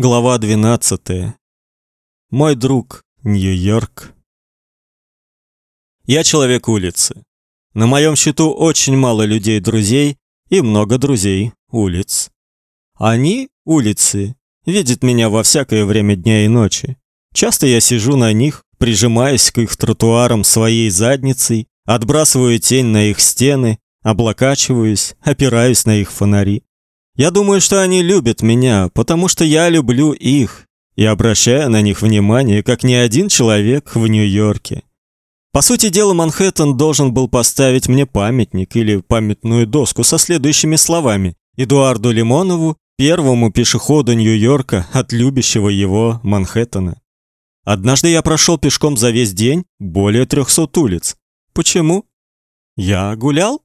Глава 12. Мой друг, Нью-Йорк. Я человек улицы. На моем счету очень мало людей-друзей и много друзей улиц. Они, улицы, видят меня во всякое время дня и ночи. Часто я сижу на них, прижимаясь к их тротуарам своей задницей, отбрасываю тень на их стены, облокачиваюсь, опираюсь на их фонари. Я думаю, что они любят меня, потому что я люблю их и обращаю на них внимание, как ни один человек в Нью-Йорке. По сути дела, Манхэттен должен был поставить мне памятник или памятную доску со следующими словами: Эдуарду Лимонову, первому пешеходу Нью-Йорка от любящего его Манхэттена. Однажды я прошел пешком за весь день более 300 улиц. Почему? Я гулял?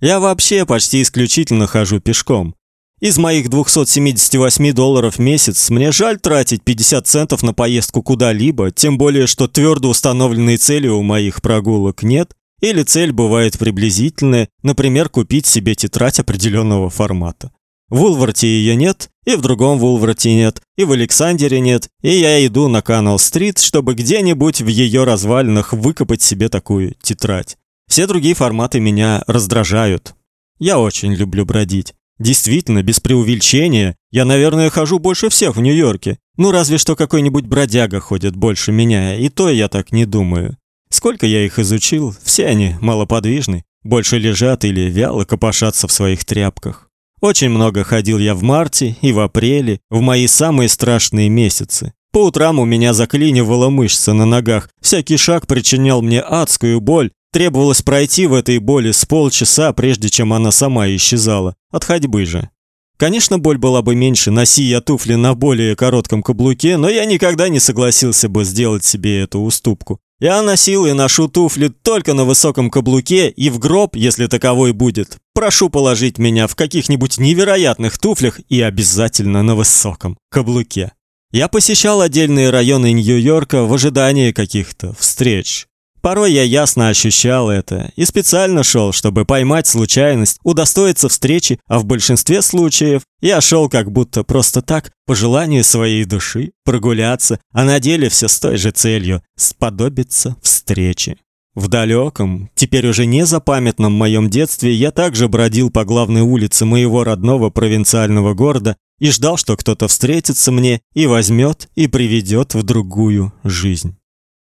Я вообще почти исключительно хожу пешком. Из моих 278 долларов в месяц мне жаль тратить 50 центов на поездку куда-либо, тем более что твердо установленной цели у моих прогулок нет, или цель бывает приблизительная, например, купить себе тетрадь определенного формата. В Улварте ее нет, и в другом Вулварте нет, и в Александре нет, и я иду на Канал-стрит, чтобы где-нибудь в ее развалинах выкопать себе такую тетрадь. Все другие форматы меня раздражают. Я очень люблю бродить. Действительно, без преувеличения, я, наверное, хожу больше всех в Нью-Йорке. Ну, разве что какой-нибудь бродяга ходит больше меня, и то я так не думаю. Сколько я их изучил, все они малоподвижны, больше лежат или вяло копошатся в своих тряпках. Очень много ходил я в марте и в апреле, в мои самые страшные месяцы. По утрам у меня заклинивала мышца на ногах, всякий шаг причинял мне адскую боль, Требовалось пройти в этой боли с полчаса, прежде чем она сама исчезала. От ходьбы же. Конечно, боль была бы меньше, носи я туфли на более коротком каблуке, но я никогда не согласился бы сделать себе эту уступку. Я носил и ношу туфли только на высоком каблуке и в гроб, если таковой будет. Прошу положить меня в каких-нибудь невероятных туфлях и обязательно на высоком каблуке. Я посещал отдельные районы Нью-Йорка в ожидании каких-то встреч. Порой я ясно ощущал это и специально шел, чтобы поймать случайность, удостоиться встречи, а в большинстве случаев я шел как будто просто так, по желанию своей души, прогуляться, а на деле все с той же целью сподобиться встречи. В далеком, теперь уже не запамятном моем детстве я также бродил по главной улице моего родного провинциального города и ждал, что кто-то встретится мне и возьмет и приведет в другую жизнь.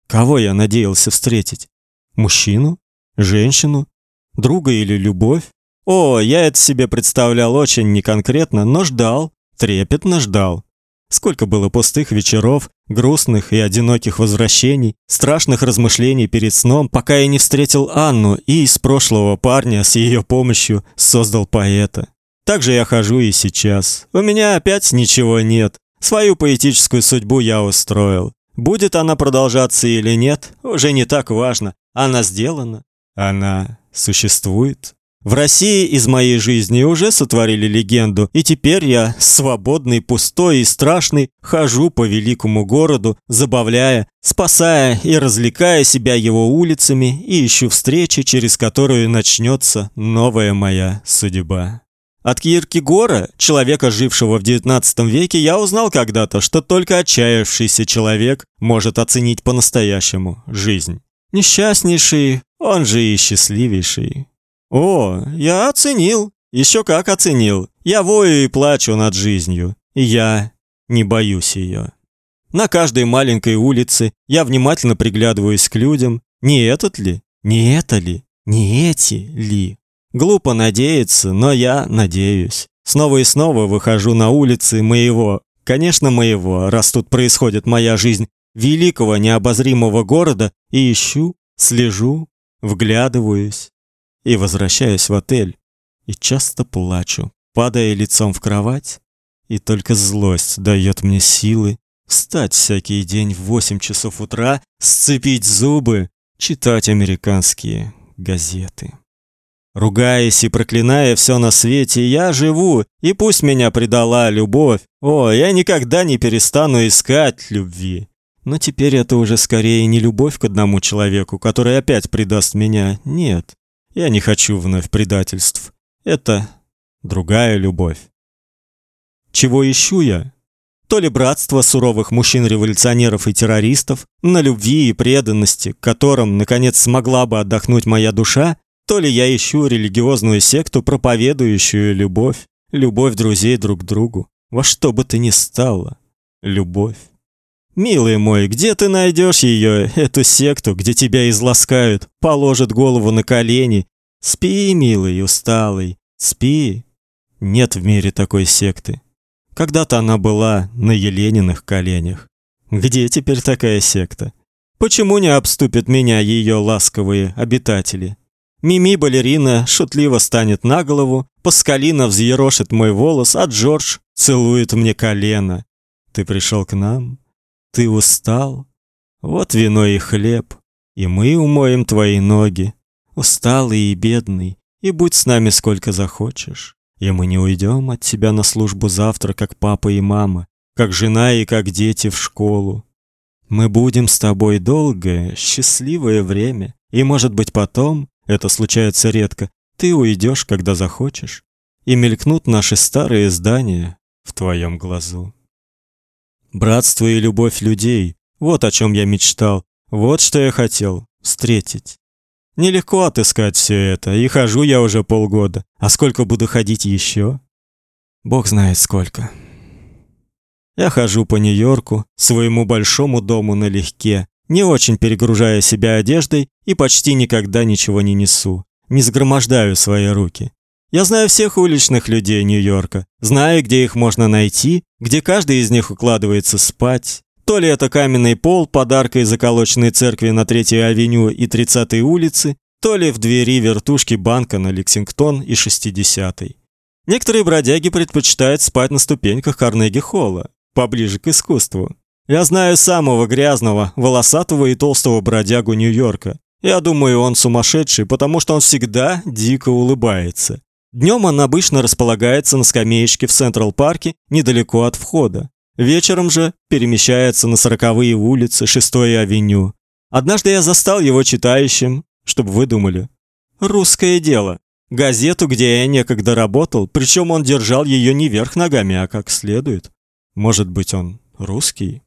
Кого я надеялся встретить? Мужчину? Женщину? Друга или любовь? О, я это себе представлял очень неконкретно, но ждал, трепетно ждал. Сколько было пустых вечеров, грустных и одиноких возвращений, страшных размышлений перед сном, пока я не встретил Анну и из прошлого парня с ее помощью создал поэта. Так же я хожу и сейчас. У меня опять ничего нет. Свою поэтическую судьбу я устроил. Будет она продолжаться или нет, уже не так важно. Она сделана, она существует. В России из моей жизни уже сотворили легенду, и теперь я, свободный, пустой и страшный, хожу по великому городу, забавляя, спасая и развлекая себя его улицами и ищу встречи, через которую начнется новая моя судьба. От Киркегора, человека, жившего в XIX веке, я узнал когда-то, что только отчаявшийся человек может оценить по-настоящему жизнь. Несчастнейший, он же и счастливейший. О, я оценил, еще как оценил. Я вою и плачу над жизнью, и я не боюсь ее. На каждой маленькой улице я внимательно приглядываюсь к людям. Не этот ли? Не это ли? Не эти ли? Глупо надеяться, но я надеюсь. Снова и снова выхожу на улицы моего, конечно, моего, раз тут происходит моя жизнь, великого необозримого города и ищу, слежу, вглядываюсь и возвращаюсь в отель и часто плачу, падая лицом в кровать, и только злость дает мне силы встать всякий день в 8 часов утра, сцепить зубы, читать американские газеты. Ругаясь и проклиная все на свете, я живу, и пусть меня предала любовь. О, я никогда не перестану искать любви. Но теперь это уже скорее не любовь к одному человеку, который опять предаст меня. Нет. Я не хочу вновь предательств. Это другая любовь. Чего ищу я? То ли братство суровых мужчин-революционеров и террористов, на любви и преданности, которым, наконец, смогла бы отдохнуть моя душа, то ли я ищу религиозную секту, проповедующую любовь, любовь друзей друг к другу, во что бы то ни стало, любовь. Милый мой, где ты найдешь ее, эту секту, где тебя изласкают, положат голову на колени? Спи, милый, усталый, спи. Нет в мире такой секты. Когда-то она была на Елениных коленях. Где теперь такая секта? Почему не обступят меня ее ласковые обитатели? Мими балерина шутливо станет на голову, Паскалина взъерошит мой волос, а Джордж целует мне колено. Ты пришел к нам? Ты устал? Вот вино и хлеб, и мы умоем твои ноги. Усталый и бедный, и будь с нами сколько захочешь. И мы не уйдем от тебя на службу завтра, как папа и мама, как жена и как дети в школу. Мы будем с тобой долгое, счастливое время, и, может быть, потом, это случается редко, ты уйдешь, когда захочешь, и мелькнут наши старые здания в твоем глазу. Братство и любовь людей вот о чем я мечтал, вот что я хотел встретить. Нелегко отыскать все это, и хожу я уже полгода. А сколько буду ходить еще? Бог знает сколько. Я хожу по Нью-Йорку, своему большому дому налегке, не очень перегружая себя одеждой и почти никогда ничего не несу, не сгромождаю свои руки. Я знаю всех уличных людей Нью-Йорка, знаю, где их можно найти, где каждый из них укладывается спать. То ли это каменный пол подарка из заколоченной церкви на Третьей авеню и 30-й улице, то ли в двери вертушки банка на Лексингтон и 60-й. Некоторые бродяги предпочитают спать на ступеньках Карнеги-холла, поближе к искусству. Я знаю самого грязного, волосатого и толстого бродягу Нью-Йорка. Я думаю, он сумасшедший, потому что он всегда дико улыбается. Днем он обычно располагается на скамеечке в Централ-парке недалеко от входа. Вечером же перемещается на сороковые улицы Шестой авеню. Однажды я застал его читающим, чтобы вы думали. Русское дело. Газету, где я некогда работал, причем он держал ее не вверх ногами, а как следует. Может быть, он русский?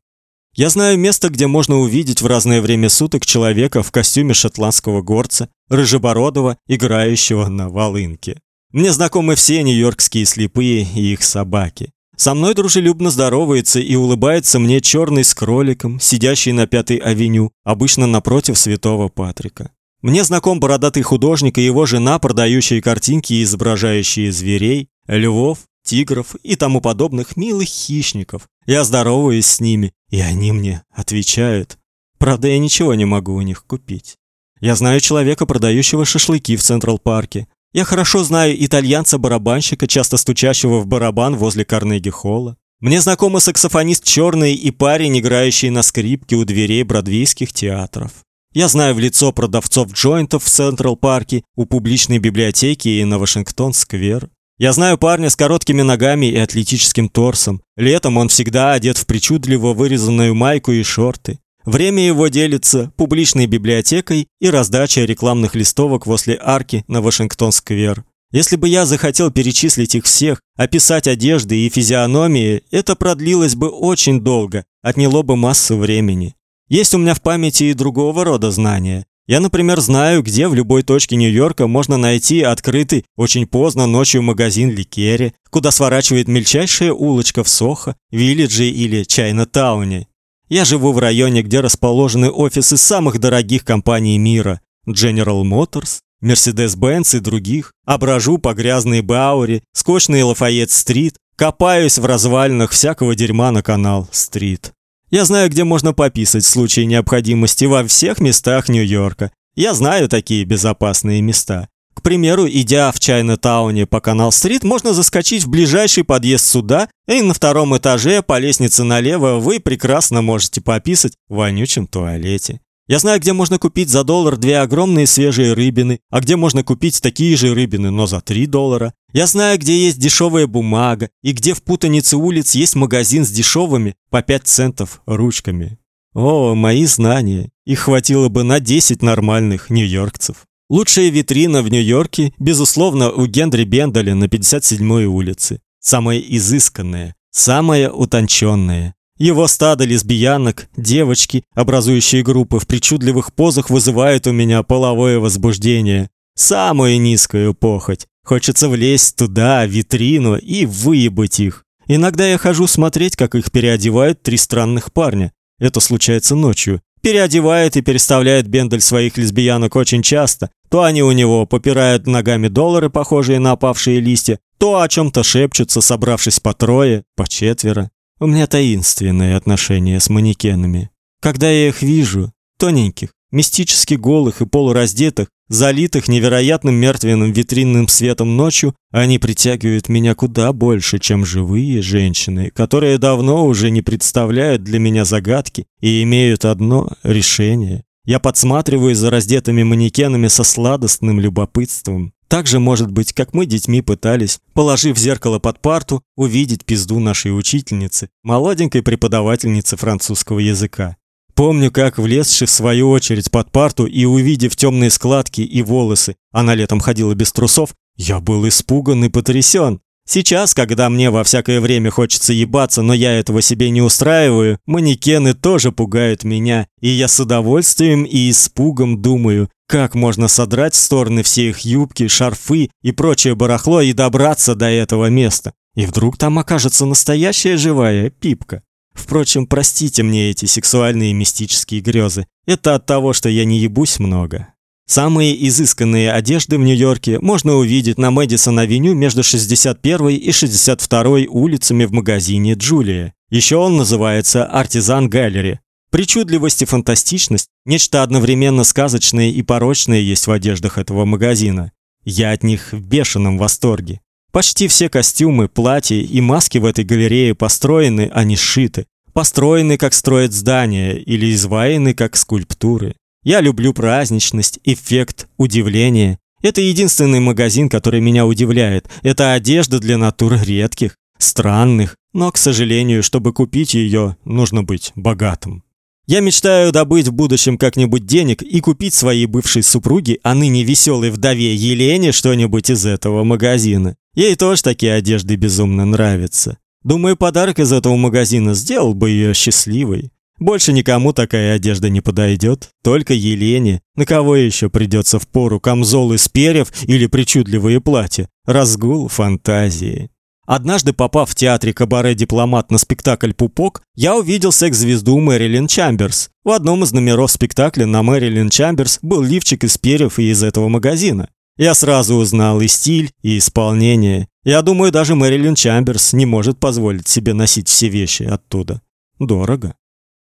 Я знаю место, где можно увидеть в разное время суток человека в костюме шотландского горца, рыжебородого, играющего на волынке. Мне знакомы все нью-йоркские слепые и их собаки. Со мной дружелюбно здоровается и улыбается мне черный с кроликом, сидящий на Пятой авеню, обычно напротив Святого Патрика. Мне знаком бородатый художник и его жена, продающие картинки, изображающие зверей, львов, тигров и тому подобных милых хищников. Я здороваюсь с ними, и они мне отвечают. Правда, я ничего не могу у них купить. Я знаю человека, продающего шашлыки в Централ-парке. Я хорошо знаю итальянца-барабанщика, часто стучащего в барабан возле Карнеги-холла. Мне знакомы саксофонист черный и парень, играющий на скрипке у дверей бродвейских театров. Я знаю в лицо продавцов джойнтов в Централ-парке, у публичной библиотеки и на Вашингтон-сквер. Я знаю парня с короткими ногами и атлетическим торсом. Летом он всегда одет в причудливо вырезанную майку и шорты. Время его делится публичной библиотекой и раздачей рекламных листовок возле арки на Вашингтон-сквер. Если бы я захотел перечислить их всех, описать одежды и физиономии, это продлилось бы очень долго, отняло бы массу времени. Есть у меня в памяти и другого рода знания. Я, например, знаю, где в любой точке Нью-Йорка можно найти открытый очень поздно ночью магазин Ликери, куда сворачивает мельчайшая улочка в Сохо, Виллидже или Чайна-тауне. Я живу в районе, где расположены офисы самых дорогих компаний мира: General Motors, Mercedes-Benz и других. Ображу по грязной Бауэре, скучной Лафайет-стрит, копаюсь в развалинах всякого дерьма на канал-стрит. Я знаю, где можно пописать в случае необходимости во всех местах Нью-Йорка. Я знаю такие безопасные места. К примеру, идя в Чайна-тауне по Канал-стрит, можно заскочить в ближайший подъезд суда, и на втором этаже по лестнице налево вы прекрасно можете пописать в вонючем туалете. Я знаю, где можно купить за доллар две огромные свежие рыбины, а где можно купить такие же рыбины, но за 3 доллара. Я знаю, где есть дешевая бумага, и где в путанице улиц есть магазин с дешевыми по 5 центов ручками. О, мои знания. Их хватило бы на 10 нормальных нью-йоркцев. Лучшая витрина в Нью-Йорке, безусловно, у Генри Бендаля на 57-й улице. Самая изысканная, самое утонченное. Его стадо лесбиянок, девочки, образующие группы в причудливых позах, вызывают у меня половое возбуждение. Самую низкую похоть. Хочется влезть туда, в витрину, и выебать их. Иногда я хожу смотреть, как их переодевают три странных парня. Это случается ночью. Переодевает и переставляет Бендель своих лесбиянок очень часто. То они у него попирают ногами доллары, похожие на опавшие листья, то о чем то шепчутся, собравшись по трое, по четверо. У меня таинственные отношения с манекенами. Когда я их вижу, тоненьких, мистически голых и полураздетых, залитых невероятным мертвенным витринным светом ночью, они притягивают меня куда больше, чем живые женщины, которые давно уже не представляют для меня загадки и имеют одно решение. Я подсматриваю за раздетыми манекенами со сладостным любопытством. Так же, может быть, как мы детьми пытались, положив зеркало под парту, увидеть пизду нашей учительницы, молоденькой преподавательницы французского языка. Помню, как влезши в свою очередь под парту и увидев темные складки и волосы, она летом ходила без трусов, я был испуган и потрясен. Сейчас, когда мне во всякое время хочется ебаться, но я этого себе не устраиваю, манекены тоже пугают меня, и я с удовольствием и испугом думаю, как можно содрать в стороны все их юбки, шарфы и прочее барахло и добраться до этого места. И вдруг там окажется настоящая живая пипка. Впрочем, простите мне эти сексуальные мистические грезы. Это от того, что я не ебусь много. Самые изысканные одежды в Нью-Йорке можно увидеть на Мэдисон-авеню между 61 и 62 улицами в магазине Джулия. Еще он называется Artisan Gallery. Причудливость и фантастичность, нечто одновременно сказочное и порочное есть в одеждах этого магазина. Я от них в бешеном восторге. Почти все костюмы, платья и маски в этой галерее построены, а не сшиты. Построены, как строят здания, или изваяны, как скульптуры. Я люблю праздничность, эффект, удивление. Это единственный магазин, который меня удивляет. Это одежда для натур редких, странных, но, к сожалению, чтобы купить ее, нужно быть богатым. Я мечтаю добыть в будущем как-нибудь денег и купить своей бывшей супруге, а ныне веселой вдове Елене что-нибудь из этого магазина. Ей тоже такие одежды безумно нравятся. Думаю, подарок из этого магазина сделал бы ее счастливой. Больше никому такая одежда не подойдет, только Елене. На кого еще придется впору камзол из перьев или причудливые платья? Разгул фантазии. Однажды, попав в театре кабаре «Дипломат» на спектакль «Пупок», я увидел секс-звезду Мэрилин Чамберс. В одном из номеров спектакля на Мэрилин Чамберс был лифчик из перьев и из этого магазина. Я сразу узнал и стиль, и исполнение. Я думаю, даже Мэрилин Чамберс не может позволить себе носить все вещи оттуда. Дорого.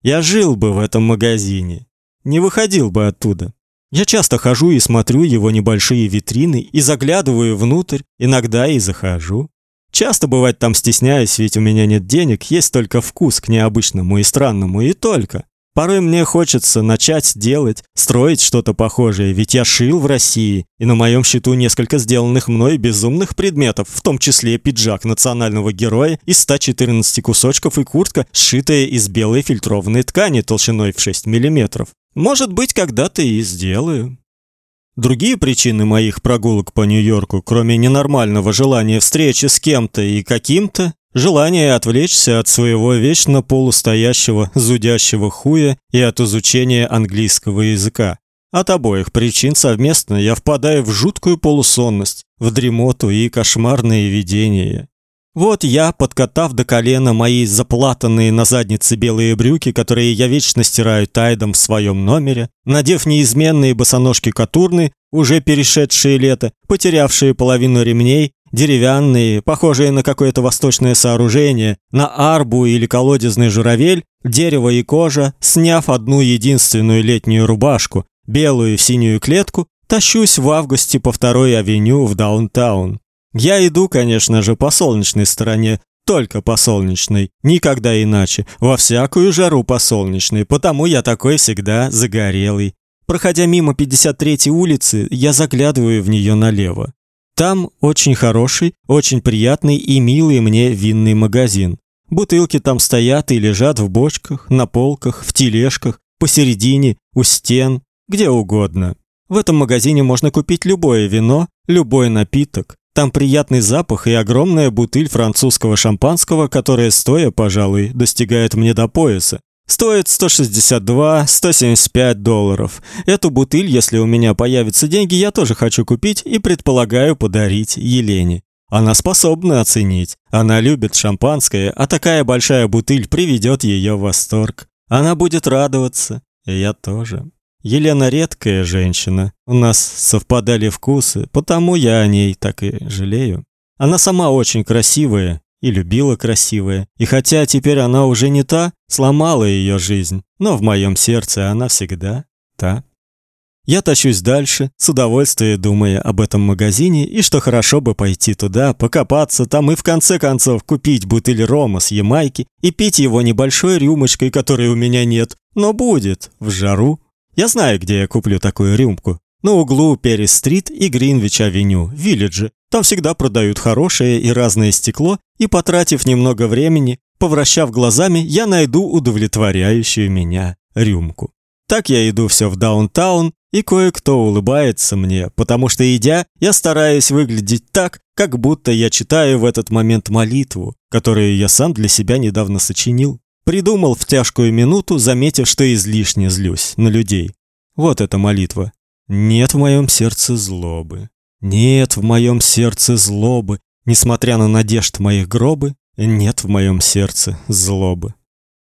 Я жил бы в этом магазине. Не выходил бы оттуда. Я часто хожу и смотрю его небольшие витрины и заглядываю внутрь, иногда и захожу. Часто бывает там стесняюсь, ведь у меня нет денег, есть только вкус к необычному и странному, и только. Порой мне хочется начать делать, строить что-то похожее, ведь я шил в России, и на моем счету несколько сделанных мной безумных предметов, в том числе пиджак национального героя из 114 кусочков и куртка, сшитая из белой фильтрованной ткани толщиной в 6 мм. Может быть, когда-то и сделаю. Другие причины моих прогулок по Нью-Йорку, кроме ненормального желания встречи с кем-то и каким-то, желание отвлечься от своего вечно полустоящего, зудящего хуя и от изучения английского языка. От обоих причин совместно я впадаю в жуткую полусонность, в дремоту и кошмарные видения. Вот я, подкатав до колена мои заплатанные на заднице белые брюки, которые я вечно стираю тайдом в своем номере, надев неизменные босоножки катурны, уже перешедшие лето, потерявшие половину ремней, деревянные, похожие на какое-то восточное сооружение, на арбу или колодезный журавель, дерево и кожа, сняв одну единственную летнюю рубашку, белую в синюю клетку, тащусь в августе по второй авеню в даунтаун. Я иду, конечно же, по солнечной стороне, только по солнечной, никогда иначе, во всякую жару по солнечной, потому я такой всегда загорелый. Проходя мимо 53-й улицы, я заглядываю в нее налево. Там очень хороший, очень приятный и милый мне винный магазин. Бутылки там стоят и лежат в бочках, на полках, в тележках, посередине, у стен, где угодно. В этом магазине можно купить любое вино, любой напиток, Там приятный запах и огромная бутыль французского шампанского, которая стоя, пожалуй, достигает мне до пояса. Стоит 162-175 долларов. Эту бутыль, если у меня появятся деньги, я тоже хочу купить и предполагаю подарить Елене. Она способна оценить. Она любит шампанское, а такая большая бутыль приведет ее в восторг. Она будет радоваться, и я тоже. Елена редкая женщина. У нас совпадали вкусы, потому я о ней так и жалею. Она сама очень красивая и любила красивое. И хотя теперь она уже не та, сломала ее жизнь, но в моем сердце она всегда та. Я тащусь дальше, с удовольствием думая об этом магазине и что хорошо бы пойти туда, покопаться там и в конце концов купить бутыль рома с Ямайки и пить его небольшой рюмочкой, которой у меня нет, но будет в жару я знаю, где я куплю такую рюмку. На углу Перри-стрит и Гринвич-авеню, в Виллидже. Там всегда продают хорошее и разное стекло, и потратив немного времени, повращав глазами, я найду удовлетворяющую меня рюмку. Так я иду все в даунтаун, и кое-кто улыбается мне, потому что идя, я стараюсь выглядеть так, как будто я читаю в этот момент молитву, которую я сам для себя недавно сочинил. Придумал в тяжкую минуту, заметив, что излишне злюсь на людей. Вот эта молитва. Нет в моем сердце злобы. Нет в моем сердце злобы, несмотря на надежд моих гробы, нет в моем сердце злобы.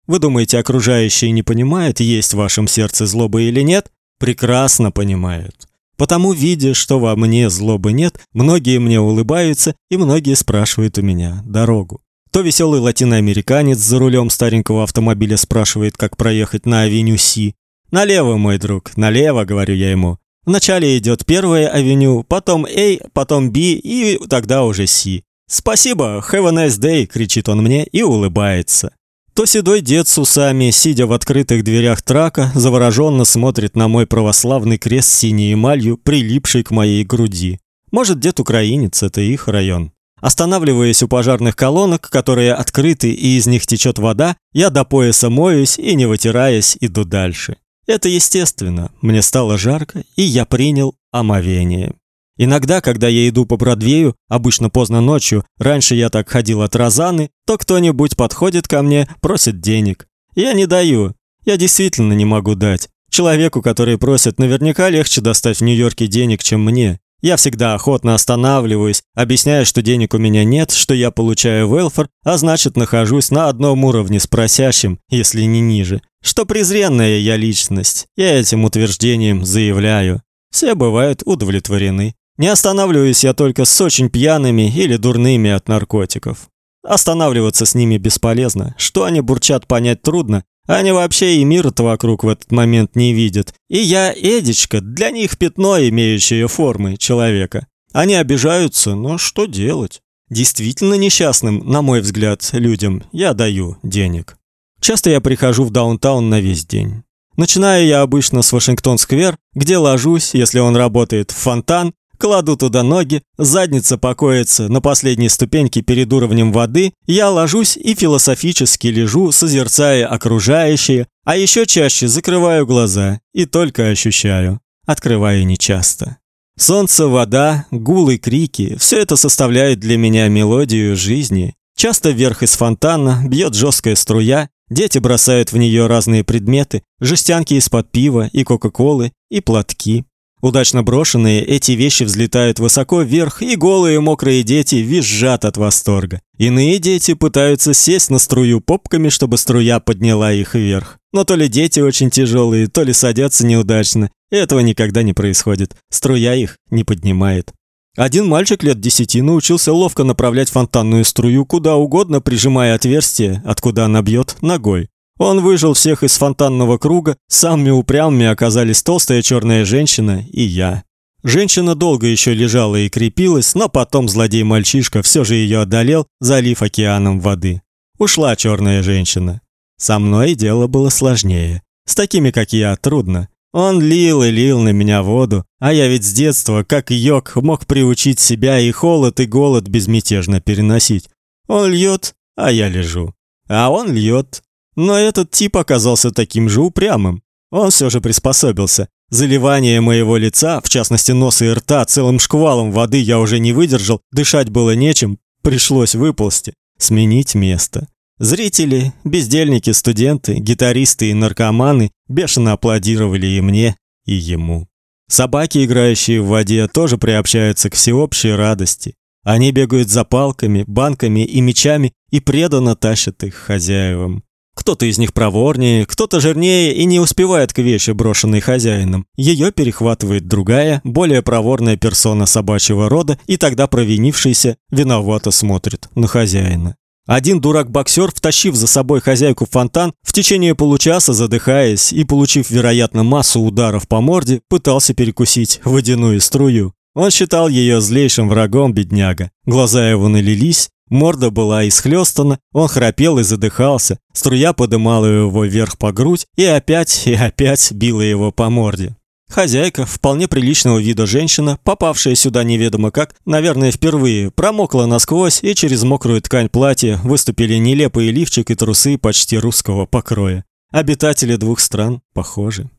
Вы думаете, окружающие не понимают, есть в вашем сердце злоба или нет? Прекрасно понимают. Потому, видя, что во мне злобы нет, многие мне улыбаются и многие спрашивают у меня дорогу. То веселый латиноамериканец за рулем старенького автомобиля спрашивает, как проехать на авеню Си. «Налево, мой друг, налево», — говорю я ему. Вначале идет первая авеню, потом A, потом B и тогда уже C. «Спасибо, have a nice day», — кричит он мне и улыбается. То седой дед с усами, сидя в открытых дверях трака, завороженно смотрит на мой православный крест синей эмалью, прилипший к моей груди. Может, дед украинец, это их район. Останавливаясь у пожарных колонок, которые открыты и из них течет вода, я до пояса моюсь и не вытираясь иду дальше. Это естественно. Мне стало жарко, и я принял омовение. Иногда, когда я иду по Бродвею, обычно поздно ночью, раньше я так ходил от Розаны, то кто-нибудь подходит ко мне, просит денег. Я не даю. Я действительно не могу дать. Человеку, который просит, наверняка легче достать в Нью-Йорке денег, чем мне. Я всегда охотно останавливаюсь, объясняя, что денег у меня нет, что я получаю велфор, а значит, нахожусь на одном уровне с просящим, если не ниже. Что презренная я личность. Я этим утверждением заявляю. Все бывают удовлетворены. Не останавливаюсь я только с очень пьяными или дурными от наркотиков. Останавливаться с ними бесполезно. Что они бурчат, понять трудно, они вообще и мир-то вокруг в этот момент не видят. И я, Эдичка, для них пятно, имеющее формы человека. Они обижаются, но что делать? Действительно несчастным, на мой взгляд, людям я даю денег. Часто я прихожу в даунтаун на весь день. Начинаю я обычно с Вашингтон-сквер, где ложусь, если он работает, в фонтан, Кладу туда ноги, задница покоится на последней ступеньке перед уровнем воды, я ложусь и философически лежу, созерцая окружающее, а еще чаще закрываю глаза и только ощущаю, открываю нечасто. Солнце, вода, гул и крики – все это составляет для меня мелодию жизни. Часто вверх из фонтана бьет жесткая струя, дети бросают в нее разные предметы, жестянки из-под пива и кока-колы, и платки. Удачно брошенные, эти вещи взлетают высоко вверх, и голые мокрые дети визжат от восторга. Иные дети пытаются сесть на струю попками, чтобы струя подняла их вверх. Но то ли дети очень тяжелые, то ли садятся неудачно. Этого никогда не происходит. Струя их не поднимает. Один мальчик лет десяти научился ловко направлять фонтанную струю куда угодно, прижимая отверстие, откуда она бьет, ногой. Он выжил всех из фонтанного круга, самыми упрямыми оказались толстая черная женщина и я. Женщина долго еще лежала и крепилась, но потом злодей-мальчишка все же ее одолел, залив океаном воды. Ушла черная женщина. Со мной дело было сложнее. С такими, как я, трудно. Он лил и лил на меня воду, а я ведь с детства, как йог, мог приучить себя и холод, и голод безмятежно переносить. Он льет, а я лежу. А он льет, но этот тип оказался таким же упрямым. Он все же приспособился. Заливание моего лица, в частности носа и рта, целым шквалом воды я уже не выдержал, дышать было нечем, пришлось выползти, сменить место. Зрители, бездельники, студенты, гитаристы и наркоманы бешено аплодировали и мне, и ему. Собаки, играющие в воде, тоже приобщаются к всеобщей радости. Они бегают за палками, банками и мечами и преданно тащат их хозяевам. Кто-то из них проворнее, кто-то жирнее и не успевает к вещи, брошенной хозяином. Ее перехватывает другая, более проворная персона собачьего рода, и тогда провинившийся виновато смотрит на хозяина. Один дурак-боксер, втащив за собой хозяйку фонтан, в течение получаса задыхаясь и получив, вероятно, массу ударов по морде, пытался перекусить водяную струю. Он считал ее злейшим врагом бедняга. Глаза его налились, морда была исхлестана, он храпел и задыхался. Струя подымала его вверх по грудь и опять и опять била его по морде. Хозяйка, вполне приличного вида женщина, попавшая сюда неведомо как, наверное, впервые, промокла насквозь, и через мокрую ткань платья выступили нелепые лифчик и трусы почти русского покроя. Обитатели двух стран похожи.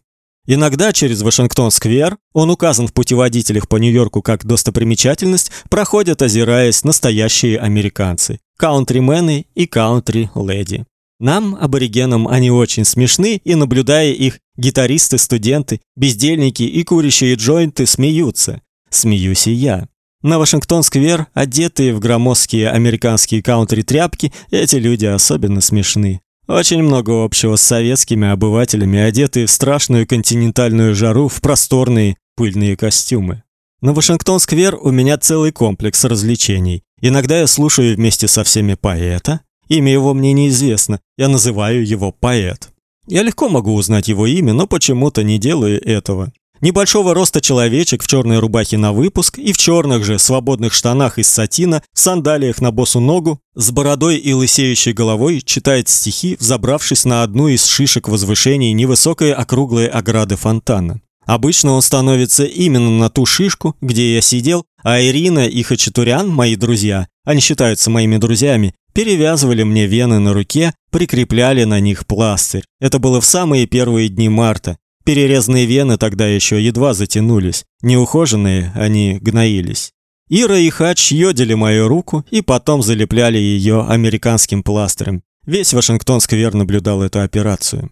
Иногда через Вашингтон-сквер, он указан в путеводителях по Нью-Йорку как достопримечательность, проходят, озираясь, настоящие американцы, каунтримены и каунтри-леди. Нам, аборигенам, они очень смешны, и наблюдая их, гитаристы, студенты, бездельники и курящие джойнты смеются. Смеюсь и я. На Вашингтон-сквер, одетые в громоздкие американские каунтри-тряпки, эти люди особенно смешны. Очень много общего с советскими обывателями, одетые в страшную континентальную жару в просторные пыльные костюмы. На Вашингтон-сквер у меня целый комплекс развлечений. Иногда я слушаю вместе со всеми поэта, Имя его мне неизвестно, я называю его поэт. Я легко могу узнать его имя, но почему-то не делаю этого. Небольшого роста человечек в черной рубахе на выпуск и в черных же свободных штанах из сатина, в сандалиях на босу ногу, с бородой и лысеющей головой читает стихи, взобравшись на одну из шишек возвышений невысокой округлой ограды фонтана. Обычно он становится именно на ту шишку, где я сидел, а Ирина и Хачатурян, мои друзья, они считаются моими друзьями, перевязывали мне вены на руке, прикрепляли на них пластырь. Это было в самые первые дни марта. Перерезанные вены тогда еще едва затянулись. Неухоженные они гноились. Ира и Хач йодили мою руку и потом залепляли ее американским пластырем. Весь Вашингтон-сквер наблюдал эту операцию.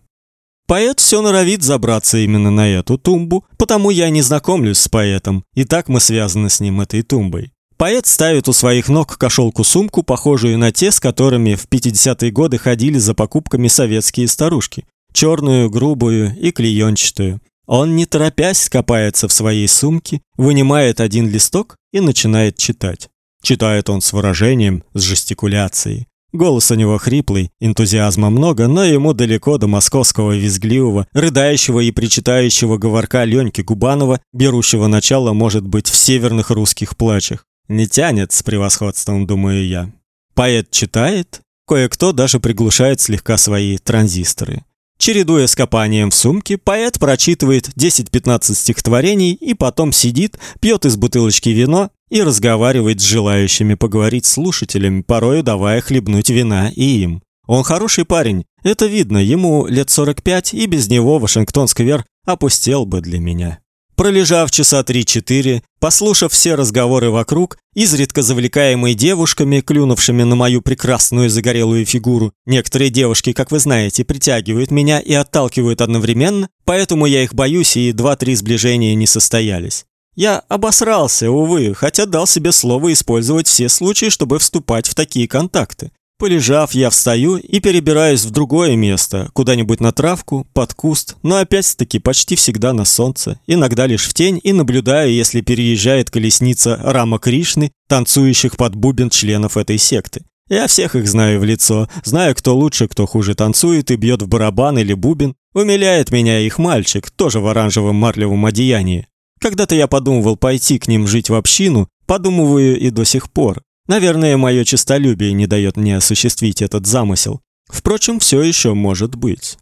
Поэт все норовит забраться именно на эту тумбу, потому я не знакомлюсь с поэтом, и так мы связаны с ним этой тумбой. Поэт ставит у своих ног кошелку-сумку, похожую на те, с которыми в 50-е годы ходили за покупками советские старушки. Черную, грубую и клеенчатую. Он, не торопясь, копается в своей сумке, вынимает один листок и начинает читать. Читает он с выражением, с жестикуляцией. Голос у него хриплый, энтузиазма много, но ему далеко до московского визгливого, рыдающего и причитающего говорка Леньки Губанова, берущего начало, может быть, в северных русских плачах. Не тянет с превосходством, думаю я. Поэт читает, кое-кто даже приглушает слегка свои транзисторы. Чередуя с копанием в сумке, поэт прочитывает 10-15 стихотворений и потом сидит, пьет из бутылочки вино и разговаривает с желающими поговорить слушателями, порою давая хлебнуть вина и им. Он хороший парень, это видно, ему лет 45, и без него Вашингтон-сквер опустел бы для меня. Пролежав часа 3-4, послушав все разговоры вокруг, изредка завлекаемые девушками, клюнувшими на мою прекрасную загорелую фигуру, некоторые девушки, как вы знаете, притягивают меня и отталкивают одновременно, поэтому я их боюсь, и два-три сближения не состоялись. Я обосрался, увы, хотя дал себе слово использовать все случаи, чтобы вступать в такие контакты. Полежав, я встаю и перебираюсь в другое место, куда-нибудь на травку, под куст, но опять-таки почти всегда на солнце, иногда лишь в тень и наблюдаю, если переезжает колесница Рама Кришны, танцующих под бубен членов этой секты. Я всех их знаю в лицо, знаю, кто лучше, кто хуже танцует и бьет в барабан или бубен. Умиляет меня их мальчик, тоже в оранжевом марлевом одеянии. Когда-то я подумывал пойти к ним жить в общину, подумываю и до сих пор. Наверное, мое честолюбие не дает мне осуществить этот замысел. Впрочем, все еще может быть.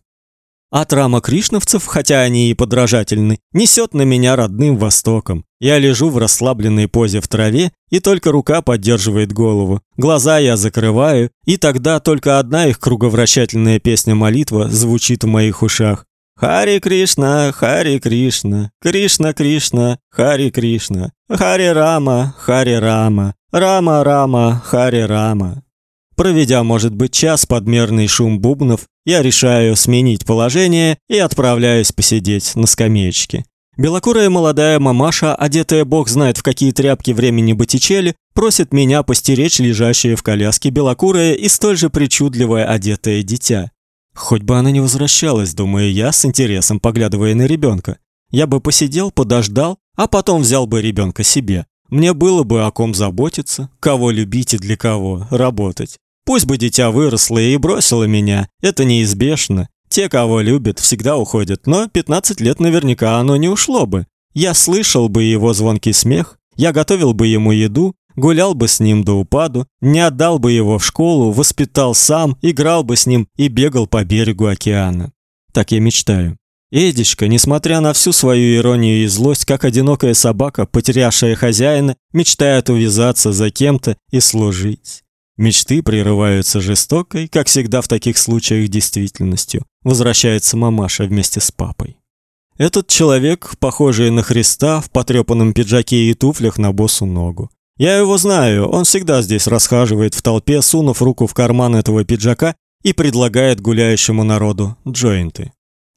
От рама кришновцев, хотя они и подражательны, несет на меня родным востоком. Я лежу в расслабленной позе в траве, и только рука поддерживает голову. Глаза я закрываю, и тогда только одна их круговращательная песня-молитва звучит в моих ушах. Хари Кришна, Хари Кришна, Кришна Кришна, Хари Кришна, Хари Рама, Хари Рама, Рама Рама, Хари Рама. Проведя, может быть, час под мерный шум бубнов, я решаю сменить положение и отправляюсь посидеть на скамеечке. Белокурая молодая мамаша, одетая бог знает в какие тряпки времени Боттичелли, просит меня постеречь лежащее в коляске белокурое и столь же причудливое одетое дитя. Хоть бы она не возвращалась, думаю я, с интересом поглядывая на ребенка. Я бы посидел, подождал, а потом взял бы ребенка себе. Мне было бы о ком заботиться, кого любить и для кого работать. Пусть бы дитя выросло и бросило меня, это неизбежно. Те, кого любят, всегда уходят, но 15 лет наверняка оно не ушло бы. Я слышал бы его звонкий смех, я готовил бы ему еду, гулял бы с ним до упаду, не отдал бы его в школу, воспитал сам, играл бы с ним и бегал по берегу океана. Так я мечтаю. Эдичка, несмотря на всю свою иронию и злость, как одинокая собака, потерявшая хозяина, мечтает увязаться за кем-то и служить. Мечты прерываются жестокой, как всегда в таких случаях, действительностью. Возвращается мамаша вместе с папой. Этот человек, похожий на Христа, в потрепанном пиджаке и туфлях на босу ногу. Я его знаю, он всегда здесь расхаживает в толпе, сунув руку в карман этого пиджака и предлагает гуляющему народу джойнты.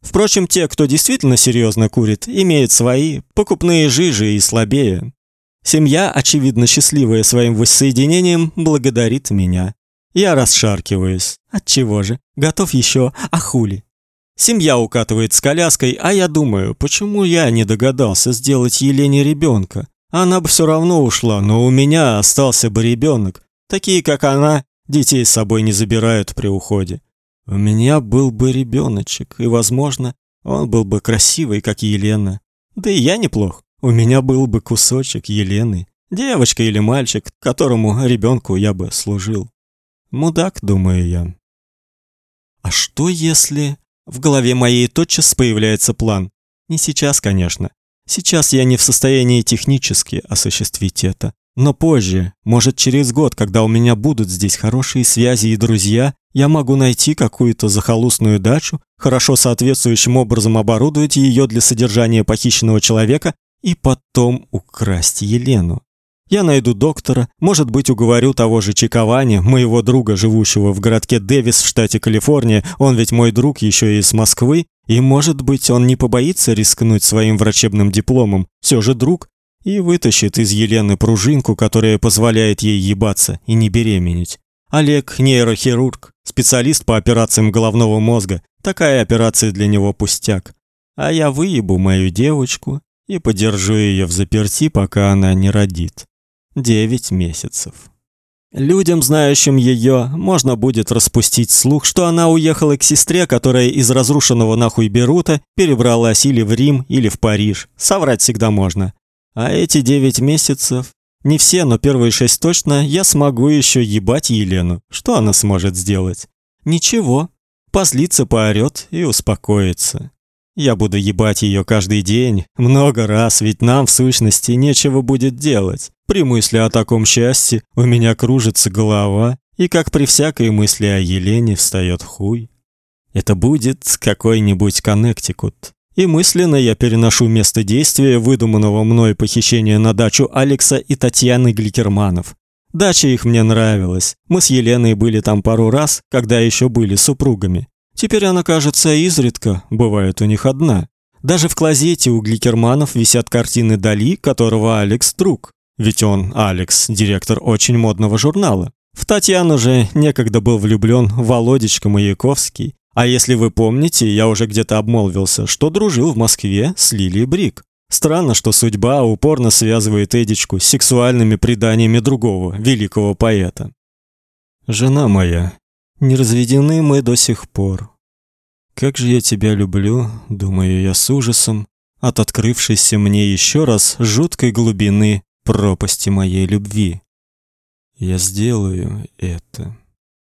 Впрочем, те, кто действительно серьезно курит, имеют свои покупные жижи и слабее. Семья, очевидно счастливая своим воссоединением, благодарит меня. Я расшаркиваюсь. От чего же? Готов еще, а хули? Семья укатывает с коляской, а я думаю, почему я не догадался сделать Елене ребенка? Она бы все равно ушла, но у меня остался бы ребенок. Такие, как она, детей с собой не забирают при уходе. У меня был бы ребеночек, и, возможно, он был бы красивый, как Елена. Да и я неплох. У меня был бы кусочек Елены, девочка или мальчик, которому ребенку я бы служил. Мудак, думаю я. А что если... В голове моей тотчас появляется план. Не сейчас, конечно. Сейчас я не в состоянии технически осуществить это. Но позже, может через год, когда у меня будут здесь хорошие связи и друзья, я могу найти какую-то захолустную дачу, хорошо соответствующим образом оборудовать ее для содержания похищенного человека и потом украсть Елену. Я найду доктора, может быть, уговорю того же Чиковани, моего друга, живущего в городке Дэвис в штате Калифорния, он ведь мой друг еще и из Москвы, и, может быть, он не побоится рискнуть своим врачебным дипломом, все же друг, и вытащит из Елены пружинку, которая позволяет ей ебаться и не беременеть. Олег – нейрохирург, специалист по операциям головного мозга, такая операция для него пустяк. А я выебу мою девочку и подержу ее в заперти, пока она не родит. Девять месяцев. Людям, знающим ее, можно будет распустить слух, что она уехала к сестре, которая из разрушенного нахуй Берута перебралась или в Рим, или в Париж. Соврать всегда можно. А эти девять месяцев, не все, но первые шесть точно, я смогу еще ебать Елену. Что она сможет сделать? Ничего. Позлится, поорет и успокоится. Я буду ебать ее каждый день, много раз, ведь нам в сущности нечего будет делать. При мысли о таком счастье у меня кружится голова, и как при всякой мысли о Елене встает хуй. Это будет какой-нибудь Коннектикут. И мысленно я переношу место действия выдуманного мной похищения на дачу Алекса и Татьяны Гликерманов. Дача их мне нравилась. Мы с Еленой были там пару раз, когда еще были супругами. Теперь она, кажется, изредка бывает у них одна. Даже в клозете у Гликерманов висят картины Дали, которого Алекс друг. Ведь он, Алекс, директор очень модного журнала. В Татьяну же некогда был влюблен Володечка Маяковский. А если вы помните, я уже где-то обмолвился, что дружил в Москве с Лилией Брик. Странно, что судьба упорно связывает Эдичку с сексуальными преданиями другого великого поэта. Жена моя, не разведены мы до сих пор. Как же я тебя люблю, думаю я с ужасом, от открывшейся мне еще раз жуткой глубины пропасти моей любви. Я сделаю это.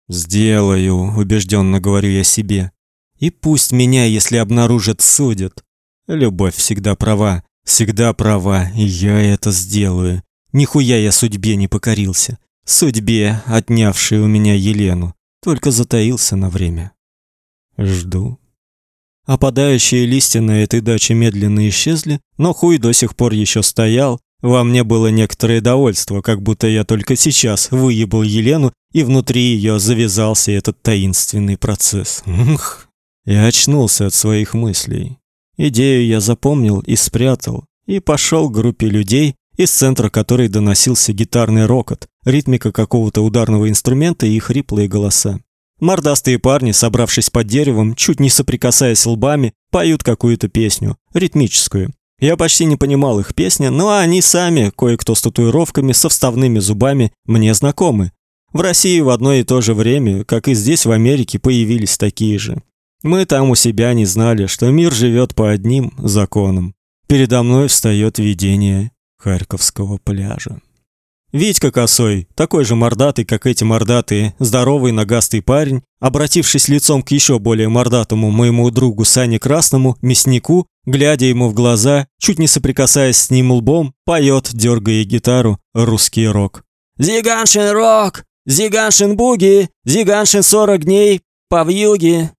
Сделаю, убежденно говорю я себе. И пусть меня, если обнаружат, судят. Любовь всегда права, всегда права, и я это сделаю. Нихуя я судьбе не покорился. Судьбе, отнявшей у меня Елену только затаился на время. Жду. Опадающие листья на этой даче медленно исчезли, но хуй до сих пор еще стоял. Во мне было некоторое довольство, как будто я только сейчас выебал Елену, и внутри ее завязался этот таинственный процесс. Мх. Я очнулся от своих мыслей. Идею я запомнил и спрятал, и пошел к группе людей, из центра которой доносился гитарный рокот, ритмика какого-то ударного инструмента и хриплые голоса. Мордастые парни, собравшись под деревом, чуть не соприкасаясь лбами, поют какую-то песню, ритмическую. Я почти не понимал их песни, но они сами, кое-кто с татуировками, со вставными зубами, мне знакомы. В России в одно и то же время, как и здесь в Америке, появились такие же. Мы там у себя не знали, что мир живет по одним законам. Передо мной встает видение Харьковского пляжа. Витька Косой, такой же мордатый, как эти мордатые, здоровый нагастый парень, обратившись лицом к еще более мордатому моему другу Сане Красному, мяснику, глядя ему в глаза, чуть не соприкасаясь с ним лбом, поет, дергая гитару, русский рок. «Зиганшин рок! Зиганшин буги! Зиганшин сорок дней! По вьюге!»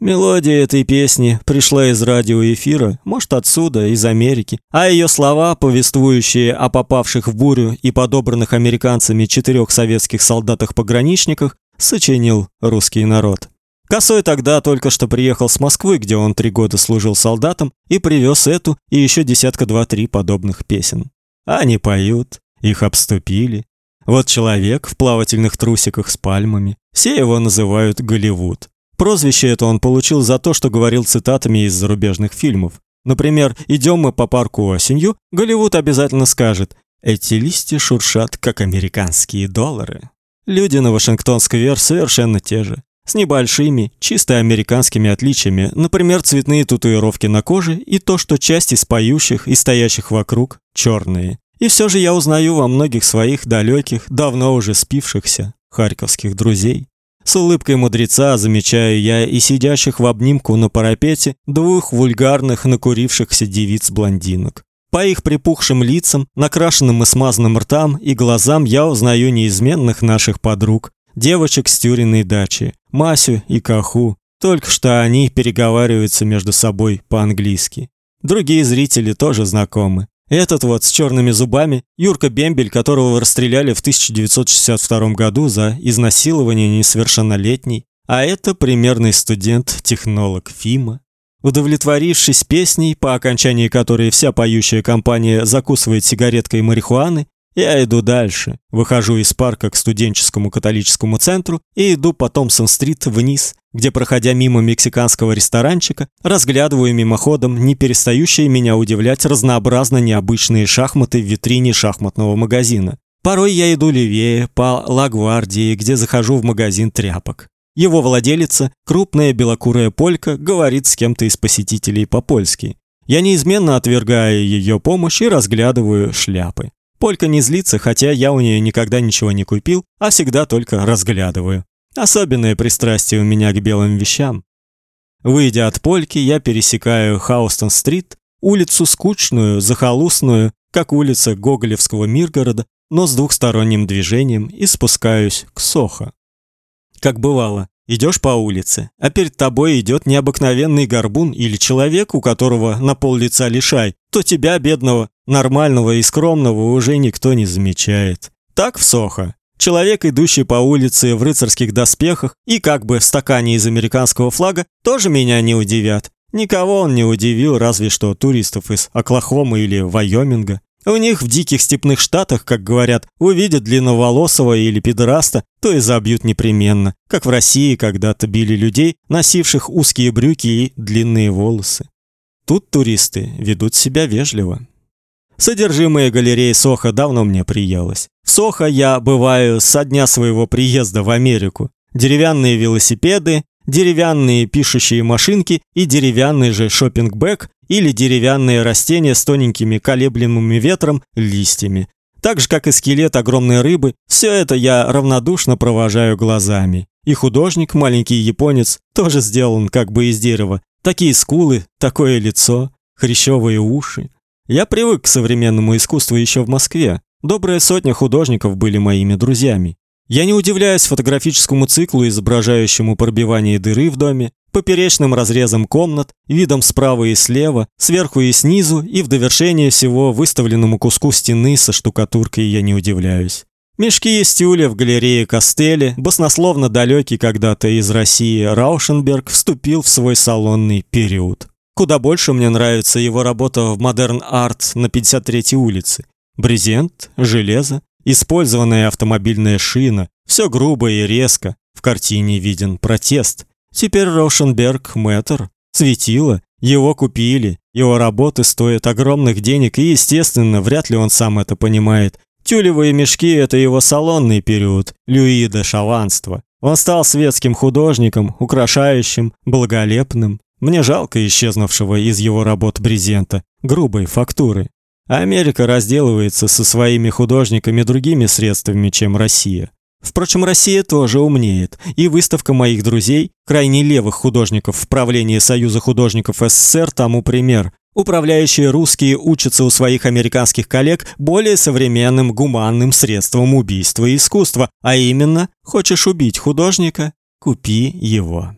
Мелодия этой песни пришла из радиоэфира, может, отсюда, из Америки, а ее слова, повествующие о попавших в бурю и подобранных американцами четырех советских солдатах-пограничниках, сочинил русский народ. Косой тогда только что приехал с Москвы, где он три года служил солдатом, и привез эту и еще десятка два-три подобных песен. Они поют, их обступили. Вот человек в плавательных трусиках с пальмами. Все его называют Голливуд. Прозвище это он получил за то, что говорил цитатами из зарубежных фильмов. Например, идем мы по парку осенью, Голливуд обязательно скажет: "Эти листья шуршат, как американские доллары". Люди на Вашингтон-сквер совершенно те же, с небольшими, чисто американскими отличиями, например, цветные татуировки на коже и то, что часть из поющих и стоящих вокруг черные. И все же я узнаю во многих своих далеких, давно уже спившихся харьковских друзей. С улыбкой мудреца замечаю я и сидящих в обнимку на парапете двух вульгарных накурившихся девиц-блондинок. По их припухшим лицам, накрашенным и смазанным ртам и глазам я узнаю неизменных наших подруг, девочек с тюриной дачи, Масю и Каху. Только что они переговариваются между собой по-английски. Другие зрители тоже знакомы. Этот вот с черными зубами, Юрка Бембель, которого расстреляли в 1962 году за изнасилование несовершеннолетней, а это примерный студент-технолог ФИМа. Удовлетворившись песней, по окончании которой вся поющая компания закусывает сигареткой марихуаны, я иду дальше, выхожу из парка к студенческому католическому центру и иду по Томпсон-стрит вниз, где, проходя мимо мексиканского ресторанчика, разглядываю мимоходом не перестающие меня удивлять разнообразно необычные шахматы в витрине шахматного магазина. Порой я иду левее, по Лагвардии, где захожу в магазин тряпок. Его владелица, крупная белокурая полька, говорит с кем-то из посетителей по-польски. Я неизменно отвергаю ее помощь и разглядываю шляпы. Полька не злится, хотя я у нее никогда ничего не купил, а всегда только разглядываю. Особенное пристрастие у меня к белым вещам. Выйдя от Польки, я пересекаю Хаустон-стрит, улицу скучную, захолустную, как улица Гоголевского Миргорода, но с двухсторонним движением и спускаюсь к Сохо. Как бывало, идешь по улице, а перед тобой идет необыкновенный горбун или человек, у которого на пол лица лишай, то тебя, бедного, нормального и скромного, уже никто не замечает. Так в Сохо. Человек, идущий по улице в рыцарских доспехах и как бы в стакане из американского флага, тоже меня не удивят. Никого он не удивил, разве что туристов из Оклахомы или Вайоминга. У них в диких степных штатах, как говорят, увидят длинноволосого или педраста, то и забьют непременно, как в России когда-то били людей, носивших узкие брюки и длинные волосы. Тут туристы ведут себя вежливо. Содержимое галереи Сохо давно мне приелось. В Сохо я бываю со дня своего приезда в Америку. Деревянные велосипеды, деревянные пишущие машинки и деревянный же шопинг-бэк или деревянные растения с тоненькими колеблемыми ветром листьями. Так же, как и скелет огромной рыбы, все это я равнодушно провожаю глазами. И художник, маленький японец, тоже сделан как бы из дерева. Такие скулы, такое лицо, хрящевые уши. Я привык к современному искусству еще в Москве. Добрая сотня художников были моими друзьями. Я не удивляюсь фотографическому циклу, изображающему пробивание дыры в доме, поперечным разрезом комнат, видом справа и слева, сверху и снизу, и в довершение всего выставленному куску стены со штукатуркой я не удивляюсь. Мешки и стюля в галерее Костели, баснословно далекий когда-то из России Раушенберг вступил в свой салонный период. Куда больше мне нравится его работа в Modern Art на 53-й улице. Брезент, железо, использованная автомобильная шина, все грубо и резко. В картине виден протест. Теперь Раушенберг мэтр, светило, его купили, его работы стоят огромных денег, и, естественно, вряд ли он сам это понимает. Тюлевые мешки это его салонный период, Люи де Шаванство. Он стал светским художником, украшающим, благолепным. Мне жалко исчезнувшего из его работ брезента, грубой фактуры. Америка разделывается со своими художниками другими средствами, чем Россия. Впрочем, Россия тоже умнеет, и выставка моих друзей, крайне левых художников в правлении Союза художников СССР тому пример. Управляющие русские учатся у своих американских коллег более современным гуманным средствам убийства искусства, а именно, хочешь убить художника купи его.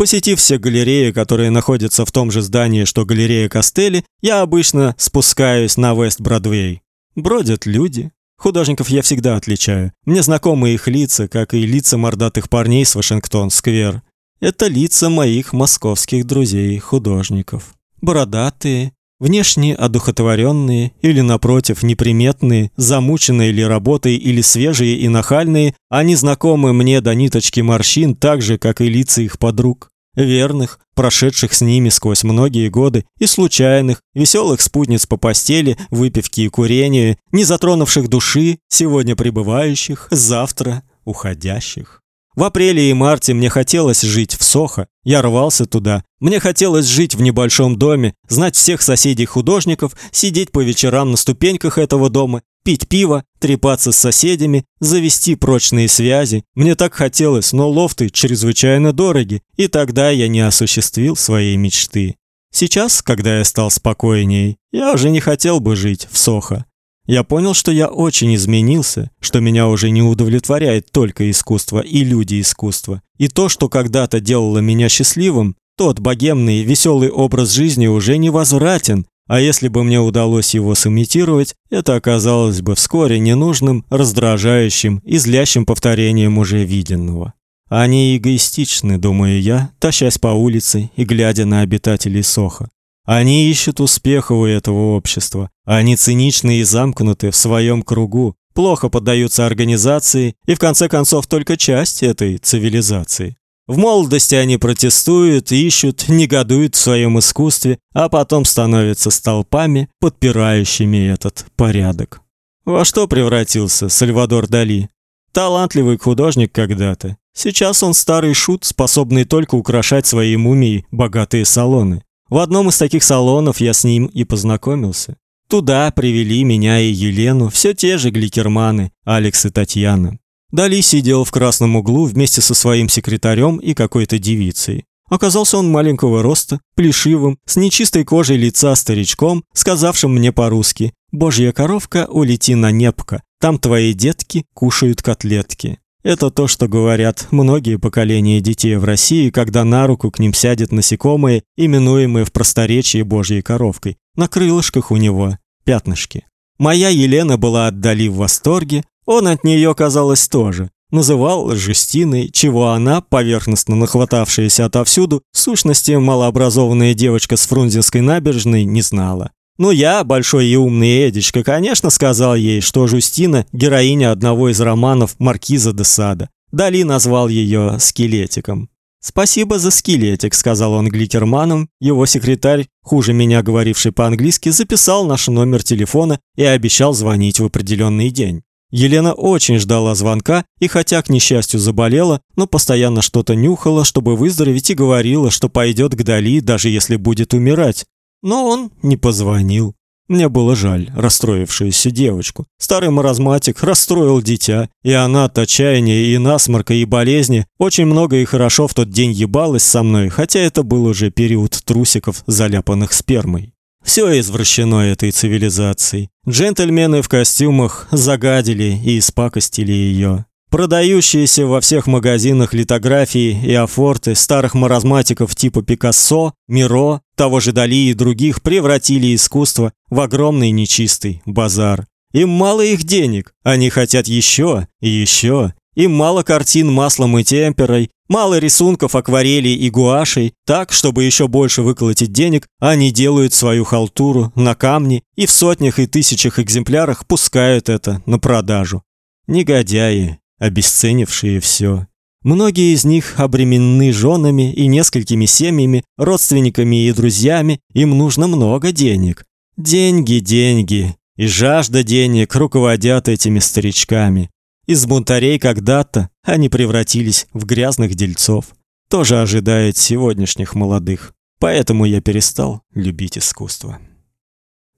Посетив все галереи, которые находятся в том же здании, что галерея Костели, я обычно спускаюсь на Вест-Бродвей. Бродят люди, Художников я всегда отличаю. Мне знакомы их лица, как и лица мордатых парней с Вашингтон-сквер. Это лица моих московских друзей-художников. Бородатые, внешне одухотворенные или напротив неприметные, замученные ли работой или свежие и нахальные, они знакомы мне до ниточки морщин так же, как и лица их подруг верных, прошедших с ними сквозь многие годы, и случайных, веселых спутниц по постели, выпивке и курению, не затронувших души, сегодня пребывающих, завтра уходящих. В апреле и марте мне хотелось жить в Сохо. Я рвался туда. Мне хотелось жить в небольшом доме, знать всех соседей-художников, сидеть по вечерам на ступеньках этого дома пить пиво, трепаться с соседями, завести прочные связи. Мне так хотелось, но лофты чрезвычайно дороги, и тогда я не осуществил своей мечты. Сейчас, когда я стал спокойней, я уже не хотел бы жить в Сохо. Я понял, что я очень изменился, что меня уже не удовлетворяет только искусство и люди искусства. И то, что когда-то делало меня счастливым, тот богемный, веселый образ жизни уже невозвратен, а если бы мне удалось его сымитировать, это оказалось бы вскоре ненужным, раздражающим и злящим повторением уже виденного. Они эгоистичны, думаю я, тащась по улице и глядя на обитателей Соха. Они ищут успеха у этого общества. Они циничны и замкнуты в своем кругу, плохо поддаются организации и в конце концов только часть этой цивилизации. В молодости они протестуют, ищут, негодуют в своем искусстве, а потом становятся столпами, подпирающими этот порядок. Во что превратился Сальвадор Дали? Талантливый художник когда-то. Сейчас он старый шут, способный только украшать своей мумией богатые салоны. В одном из таких салонов я с ним и познакомился. Туда привели меня и Елену, все те же гликерманы, Алекс и Татьяна. Дали сидел в красном углу вместе со своим секретарем и какой-то девицей. Оказался он маленького роста, плешивым, с нечистой кожей лица старичком, сказавшим мне по-русски: "Божья коровка, улети на небко. Там твои детки кушают котлетки". Это то, что говорят многие поколения детей в России, когда на руку к ним сядет насекомое, именуемое в просторечии Божьей коровкой. На крылышках у него пятнышки. Моя Елена была отдали в восторге, он от нее, казалось, тоже. Называл Жестиной, чего она, поверхностно нахватавшаяся отовсюду, в сущности малообразованная девочка с Фрунзенской набережной, не знала. Но я, большой и умный Эдичка, конечно, сказал ей, что Жустина – героиня одного из романов Маркиза де Сада. Дали назвал ее скелетиком. «Спасибо за скелетик», — сказал он Гликерманом. Его секретарь, хуже меня говоривший по-английски, записал наш номер телефона и обещал звонить в определенный день. Елена очень ждала звонка и хотя к несчастью заболела, но постоянно что-то нюхала, чтобы выздороветь и говорила, что пойдет к Дали, даже если будет умирать. Но он не позвонил. Мне было жаль расстроившуюся девочку. Старый маразматик расстроил дитя, и она от отчаяния и насморка и болезни очень много и хорошо в тот день ебалась со мной, хотя это был уже период трусиков, заляпанных спермой. Все извращено этой цивилизацией. Джентльмены в костюмах загадили и испакостили ее. Продающиеся во всех магазинах литографии и афорты старых маразматиков типа Пикассо, Миро, того же Дали и других превратили искусство в огромный нечистый базар. Им мало их денег, они хотят еще и еще. Им мало картин маслом и темперой, мало рисунков акварелей и гуашей, так, чтобы еще больше выколотить денег, они делают свою халтуру на камне и в сотнях и тысячах экземплярах пускают это на продажу. Негодяи, обесценившие все. Многие из них обременены женами и несколькими семьями, родственниками и друзьями, им нужно много денег. Деньги, деньги. И жажда денег руководят этими старичками. Из бунтарей когда-то они превратились в грязных дельцов. Тоже ожидает сегодняшних молодых. Поэтому я перестал любить искусство.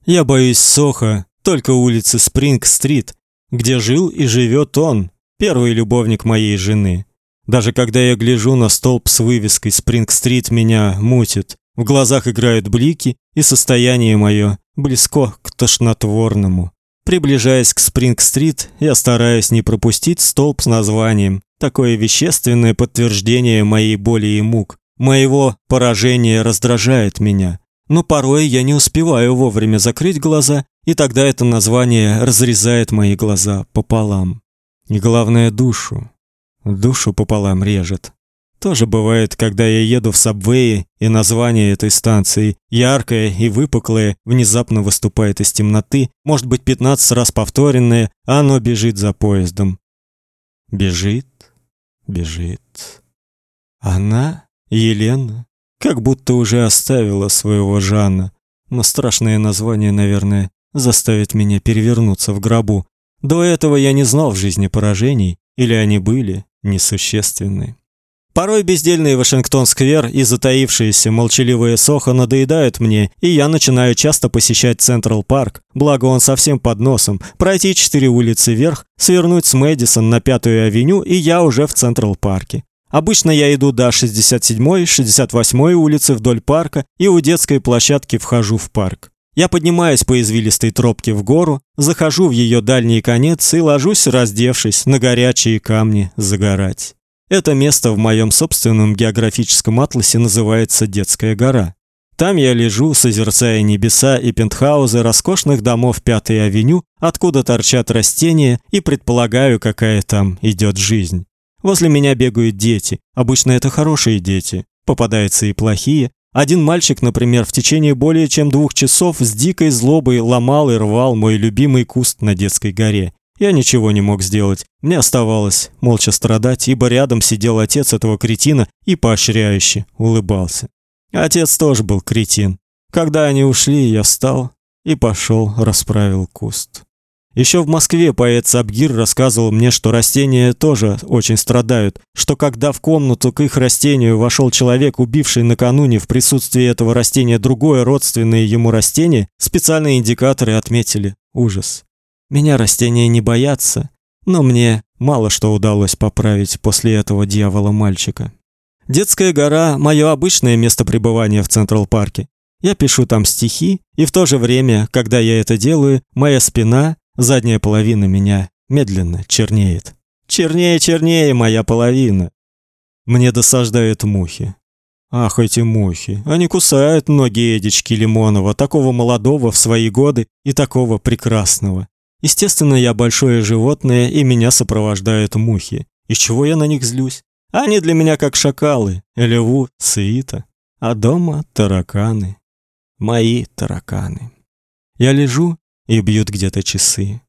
Я боюсь Соха, только улицы Спринг-стрит, где жил и живет он, первый любовник моей жены. Даже когда я гляжу на столб с вывеской Спринг-стрит, меня мутит. В глазах играют блики, и состояние мое близко к тошнотворному. Приближаясь к Спринг-стрит, я стараюсь не пропустить столб с названием. Такое вещественное подтверждение моей боли и мук. Моего поражения раздражает меня. Но порой я не успеваю вовремя закрыть глаза, и тогда это название разрезает мои глаза пополам. И главное душу. Душу пополам режет. Тоже бывает, когда я еду в сабвее, и название этой станции, яркое и выпуклое, внезапно выступает из темноты, может быть, 15 раз повторенное, а оно бежит за поездом. Бежит, бежит. Она, Елена, как будто уже оставила своего Жана. Но страшное название, наверное, заставит меня перевернуться в гробу. До этого я не знал в жизни поражений, или они были несущественны. Порой бездельный Вашингтон-сквер и затаившиеся молчаливые Сохо надоедают мне, и я начинаю часто посещать Централ-парк, благо он совсем под носом, пройти четыре улицы вверх, свернуть с Мэдисон на Пятую авеню, и я уже в Централ-парке. Обычно я иду до 67-й, 68-й улицы вдоль парка и у детской площадки вхожу в парк. Я поднимаюсь по извилистой тропке в гору, захожу в ее дальний конец и ложусь, раздевшись, на горячие камни загорать. Это место в моем собственном географическом атласе называется Детская гора. Там я лежу, созерцая небеса и пентхаузы роскошных домов Пятой авеню, откуда торчат растения, и предполагаю, какая там идет жизнь. Возле меня бегают дети. Обычно это хорошие дети. Попадаются и плохие, один мальчик, например, в течение более чем двух часов с дикой злобой ломал и рвал мой любимый куст на детской горе. Я ничего не мог сделать. Мне оставалось молча страдать, ибо рядом сидел отец этого кретина и поощряюще улыбался. Отец тоже был кретин. Когда они ушли, я встал и пошел расправил куст. Еще в Москве поэт Сабгир рассказывал мне, что растения тоже очень страдают, что когда в комнату к их растению вошел человек, убивший накануне в присутствии этого растения другое родственное ему растение, специальные индикаторы отметили ужас. Меня растения не боятся, но мне мало что удалось поправить после этого дьявола-мальчика. Детская гора мое обычное место пребывания в Централ-парке. Я пишу там стихи, и в то же время, когда я это делаю, моя спина Задняя половина меня медленно чернеет. Чернее, чернее моя половина. Мне досаждают мухи. Ах, эти мухи. Они кусают ноги Эдички Лимонова, такого молодого в свои годы и такого прекрасного. Естественно, я большое животное, и меня сопровождают мухи. Из чего я на них злюсь? Они для меня как шакалы, льву, сыита. А дома тараканы. Мои тараканы. Я лежу и бьют где-то часы.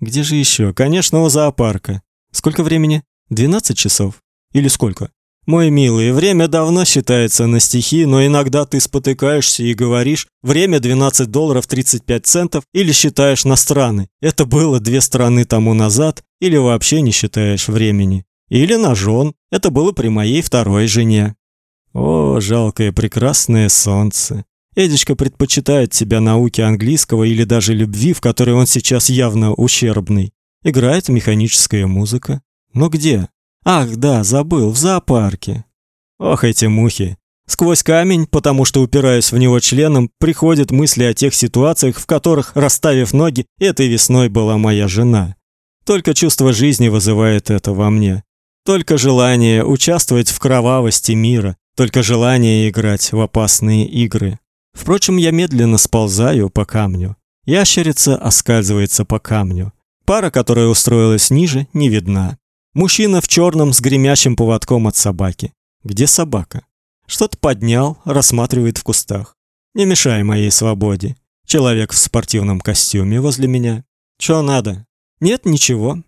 Где же еще? Конечно, у зоопарка. Сколько времени? 12 часов? Или сколько? Мой милый, время давно считается на стихи, но иногда ты спотыкаешься и говоришь «время 12 долларов 35 центов» или считаешь на страны. Это было две страны тому назад, или вообще не считаешь времени. Или на жен. Это было при моей второй жене. О, жалкое прекрасное солнце. Эдичка предпочитает себя науке английского или даже любви, в которой он сейчас явно ущербный. Играет механическая музыка. Но где? Ах, да, забыл, в зоопарке. Ох, эти мухи. Сквозь камень, потому что упираясь в него членом, приходят мысли о тех ситуациях, в которых, расставив ноги, этой весной была моя жена. Только чувство жизни вызывает это во мне. Только желание участвовать в кровавости мира, только желание играть в опасные игры. Впрочем, я медленно сползаю по камню. Ящерица оскальзывается по камню. Пара, которая устроилась ниже, не видна. Мужчина в черном с гремящим поводком от собаки. Где собака? Что-то поднял, рассматривает в кустах. Не мешай моей свободе. Человек в спортивном костюме возле меня. Что надо? Нет ничего.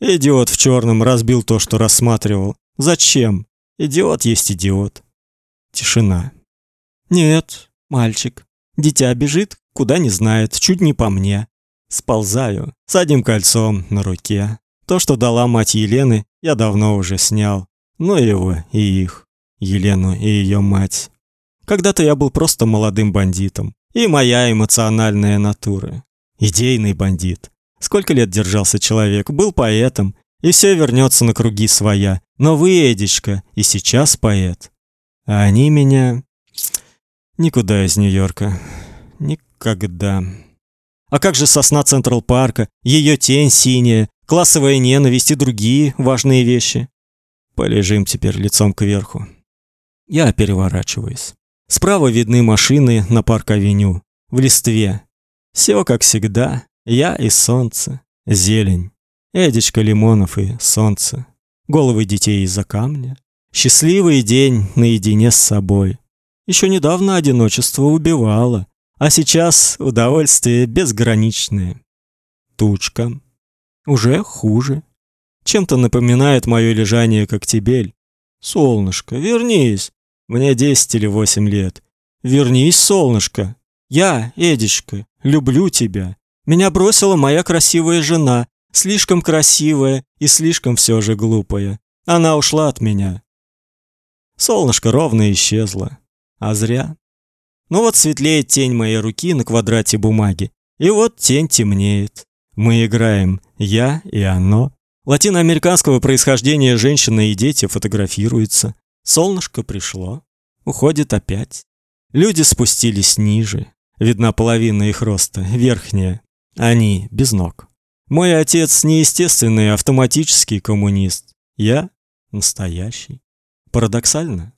Идиот в черном разбил то, что рассматривал. Зачем? Идиот есть идиот. Тишина. Нет, мальчик. Дитя бежит, куда не знает, чуть не по мне. Сползаю, с одним кольцом на руке. То, что дала мать Елены, я давно уже снял. Но его и их. Елену и ее мать. Когда-то я был просто молодым бандитом. И моя эмоциональная натура. Идейный бандит. Сколько лет держался человек, был поэтом, и все вернется на круги своя. Но вы, Эдичка, и сейчас поэт. А они меня... Никуда из Нью-Йорка. Никогда. А как же сосна Централ Парка, ее тень синяя, классовая ненависть и другие важные вещи? Полежим теперь лицом кверху. Я переворачиваюсь. Справа видны машины на парк-авеню, в листве. Все как всегда. Я и солнце, зелень. Эдичка Лимонов и солнце. Головы детей из-за камня. Счастливый день наедине с собой. Еще недавно одиночество убивало, а сейчас удовольствие безграничное. Тучка. Уже хуже. Чем-то напоминает мое лежание как тебель. Солнышко, вернись. Мне десять или восемь лет. Вернись, солнышко. Я, Эдичка, люблю тебя. Меня бросила моя красивая жена, слишком красивая и слишком все же глупая. Она ушла от меня. Солнышко ровно исчезло. А зря. Ну вот светлеет тень моей руки на квадрате бумаги. И вот тень темнеет. Мы играем, я и оно. Латиноамериканского происхождения женщина и дети фотографируются. Солнышко пришло, уходит опять. Люди спустились ниже. Видна половина их роста, верхняя. Они без ног. Мой отец неестественный автоматический коммунист. Я настоящий. Парадоксально.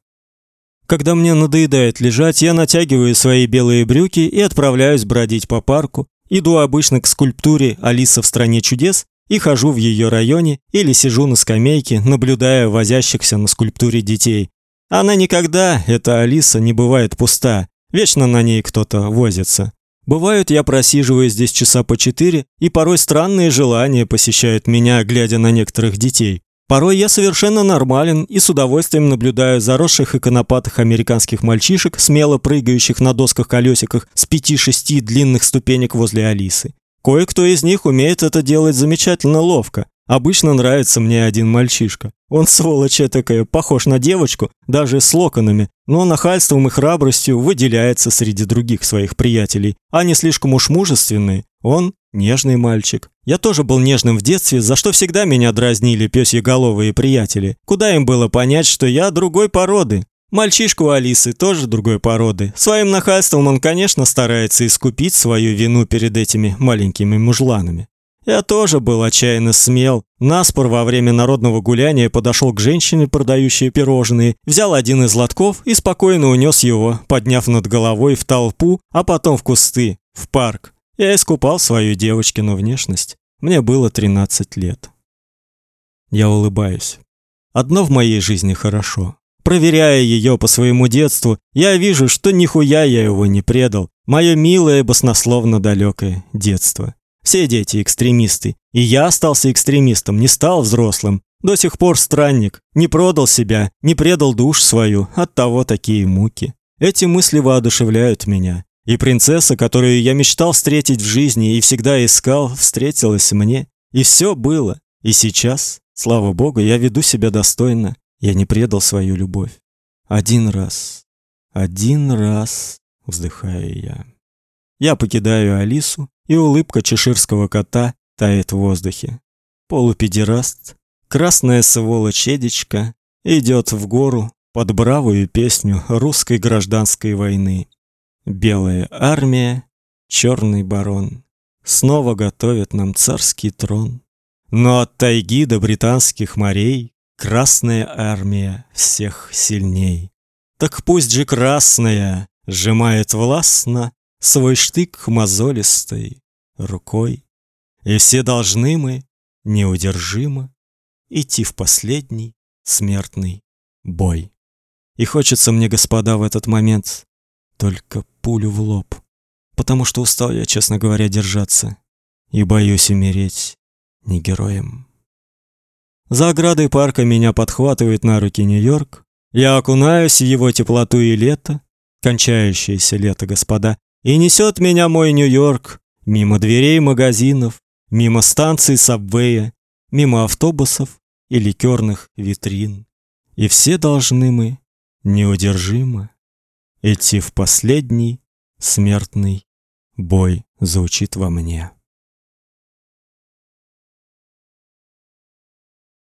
Когда мне надоедает лежать, я натягиваю свои белые брюки и отправляюсь бродить по парку. Иду обычно к скульптуре Алиса в стране чудес и хожу в ее районе или сижу на скамейке, наблюдая возящихся на скульптуре детей. Она никогда, эта Алиса, не бывает пуста. Вечно на ней кто-то возится. Бывают, я просиживаю здесь часа по четыре, и порой странные желания посещают меня, глядя на некоторых детей. Порой я совершенно нормален и с удовольствием наблюдаю заросших и конопатых американских мальчишек, смело прыгающих на досках-колесиках с пяти-шести длинных ступенек возле Алисы. Кое-кто из них умеет это делать замечательно ловко. Обычно нравится мне один мальчишка. Он сволочь такая, похож на девочку, даже с локонами, но нахальством и храбростью выделяется среди других своих приятелей. Они слишком уж мужественные. Он нежный мальчик. Я тоже был нежным в детстве, за что всегда меня дразнили пёсьеголовые приятели. Куда им было понять, что я другой породы? Мальчишка у Алисы тоже другой породы. Своим нахальством он, конечно, старается искупить свою вину перед этими маленькими мужланами. Я тоже был отчаянно смел. Наспор во время народного гуляния подошел к женщине, продающей пирожные, взял один из лотков и спокойно унес его, подняв над головой в толпу, а потом в кусты, в парк. Я искупал свою девочкину внешность. Мне было 13 лет. Я улыбаюсь. Одно в моей жизни хорошо. Проверяя ее по своему детству, я вижу, что нихуя я его не предал. Мое милое, баснословно далекое детство. Все дети экстремисты. И я остался экстремистом, не стал взрослым. До сих пор странник. Не продал себя, не предал душ свою. Оттого такие муки. Эти мысли воодушевляют меня. И принцесса, которую я мечтал встретить в жизни и всегда искал, встретилась мне. И все было. И сейчас, слава богу, я веду себя достойно. Я не предал свою любовь. Один раз. Один раз, вздыхаю я. Я покидаю Алису, и улыбка чеширского кота тает в воздухе. Полупедераст, красная сволочь Эдичка идет в гору под бравую песню русской гражданской войны. Белая армия, черный барон снова готовят нам царский трон. Но от тайги до британских морей Красная армия всех сильней. Так пусть же красная сжимает властно Свой штык мозолистой рукой, И все должны мы неудержимо Идти в последний смертный бой. И хочется мне, господа, в этот момент Только пулю в лоб, Потому что устал я, честно говоря, держаться И боюсь умереть не героем. За оградой парка меня подхватывает на руки Нью-Йорк. Я окунаюсь в его теплоту и лето, кончающееся лето, господа, и несет меня мой Нью-Йорк мимо дверей магазинов, мимо станций сабвея, мимо автобусов и ликерных витрин. И все должны мы неудержимо идти в последний смертный бой, звучит во мне.